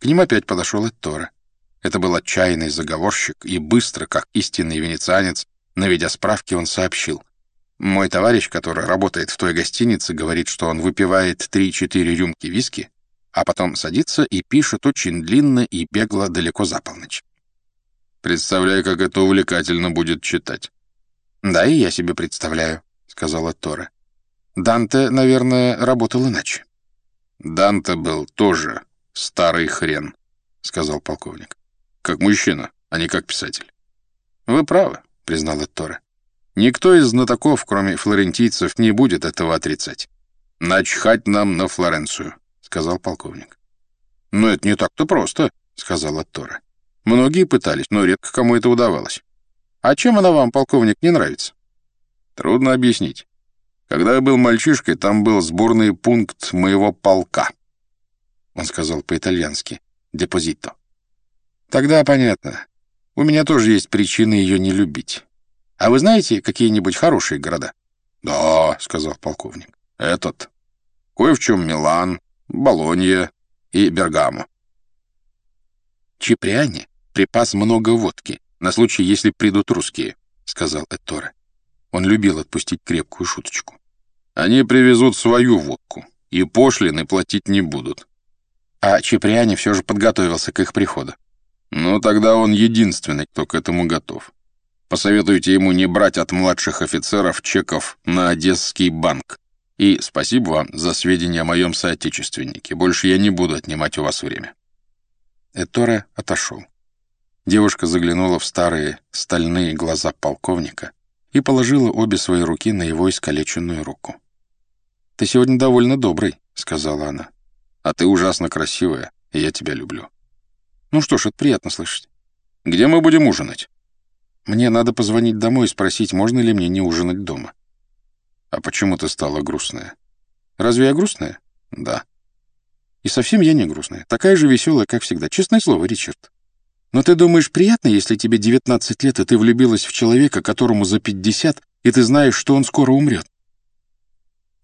К ним опять подошел Эттора. Это был отчаянный заговорщик, и быстро, как истинный венецианец, наведя справки, он сообщил. «Мой товарищ, который работает в той гостинице, говорит, что он выпивает 3-4 рюмки виски, а потом садится и пишет очень длинно и бегло далеко за полночь. Представляю, как это увлекательно будет читать. «Да, и я себе представляю», — сказала Тора. «Данте, наверное, работал иначе». «Данте был тоже старый хрен», — сказал полковник. «Как мужчина, а не как писатель». «Вы правы», — признала Тора. «Никто из знатоков, кроме флорентийцев, не будет этого отрицать». «Начхать нам на Флоренцию», — сказал полковник. «Но это не так-то просто», — сказала Тора. «Многие пытались, но редко кому это удавалось. А чем она вам, полковник, не нравится?» «Трудно объяснить. Когда я был мальчишкой, там был сборный пункт моего полка». Он сказал по-итальянски «депозито». «Тогда понятно. У меня тоже есть причины ее не любить. А вы знаете какие-нибудь хорошие города?» «Да», — сказал полковник. «Этот. Кое в чем Милан, Болонья и Бергамо». Чиприане припас много водки, на случай, если придут русские», — сказал Этторе. Он любил отпустить крепкую шуточку. «Они привезут свою водку, и пошлины платить не будут». А Чеприани все же подготовился к их приходу. «Ну, тогда он единственный, кто к этому готов. Посоветуйте ему не брать от младших офицеров чеков на Одесский банк. И спасибо вам за сведения о моем соотечественнике. Больше я не буду отнимать у вас время». Эторе отошел. Девушка заглянула в старые стальные глаза полковника и положила обе свои руки на его искалеченную руку. «Ты сегодня довольно добрый», — сказала она. «А ты ужасно красивая, и я тебя люблю». «Ну что ж, это приятно слышать. Где мы будем ужинать?» «Мне надо позвонить домой и спросить, можно ли мне не ужинать дома». «А почему ты стала грустная?» «Разве я грустная?» «Да». «И совсем я не грустная. Такая же веселая, как всегда. Честное слово, Ричард». Но ты думаешь, приятно, если тебе 19 лет, и ты влюбилась в человека, которому за 50, и ты знаешь, что он скоро умрет?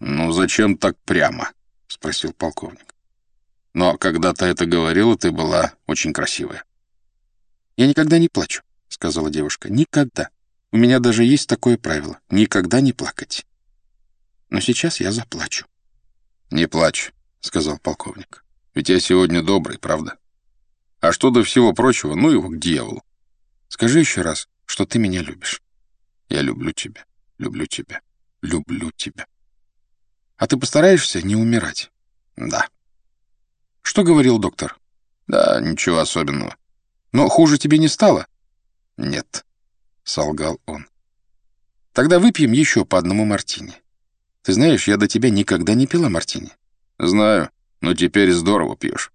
«Ну, зачем так прямо?» — спросил полковник. «Но когда ты это говорила, ты была очень красивая». «Я никогда не плачу», — сказала девушка. «Никогда. У меня даже есть такое правило — никогда не плакать. Но сейчас я заплачу». «Не плачь», — сказал полковник. «Ведь я сегодня добрый, правда?» А что до всего прочего, ну его к дьяволу. Скажи еще раз, что ты меня любишь. Я люблю тебя, люблю тебя, люблю тебя. А ты постараешься не умирать? Да. Что говорил доктор? Да, ничего особенного. Но хуже тебе не стало? Нет, солгал он. Тогда выпьем еще по одному мартини. Ты знаешь, я до тебя никогда не пила мартини. Знаю, но теперь здорово пьешь.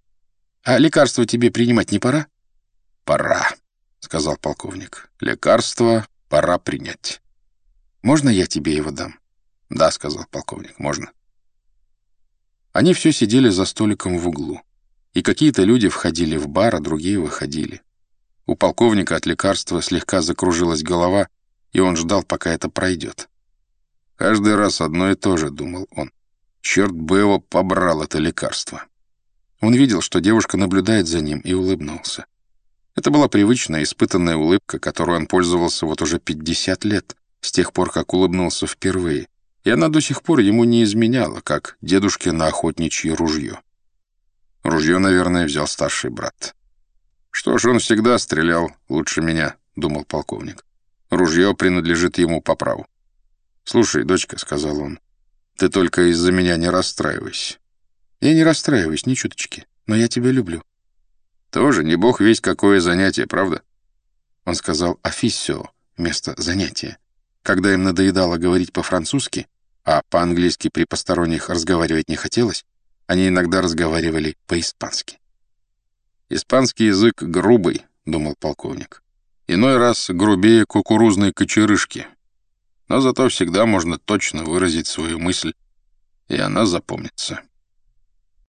А лекарство тебе принимать не пора? Пора, сказал полковник. Лекарство пора принять. Можно я тебе его дам? Да, сказал полковник, можно. Они все сидели за столиком в углу. И какие-то люди входили в бар, а другие выходили. У полковника от лекарства слегка закружилась голова, и он ждал, пока это пройдет. Каждый раз одно и то же, думал он. Черт бы его побрал это лекарство. Он видел, что девушка наблюдает за ним, и улыбнулся. Это была привычная, испытанная улыбка, которой он пользовался вот уже 50 лет, с тех пор, как улыбнулся впервые, и она до сих пор ему не изменяла, как дедушке на охотничье ружье. Ружье, наверное, взял старший брат. «Что ж, он всегда стрелял лучше меня», — думал полковник. «Ружье принадлежит ему по праву». «Слушай, дочка», — сказал он, — «ты только из-за меня не расстраивайся. Я не расстраиваюсь ни чуточки, но я тебя люблю. Тоже не бог весь какое занятие, правда? Он сказал «офиссио» вместо «занятия». Когда им надоедало говорить по-французски, а по-английски при посторонних разговаривать не хотелось, они иногда разговаривали по-испански. «Испанский язык грубый», — думал полковник. «Иной раз грубее кукурузной кочерышки. Но зато всегда можно точно выразить свою мысль, и она запомнится».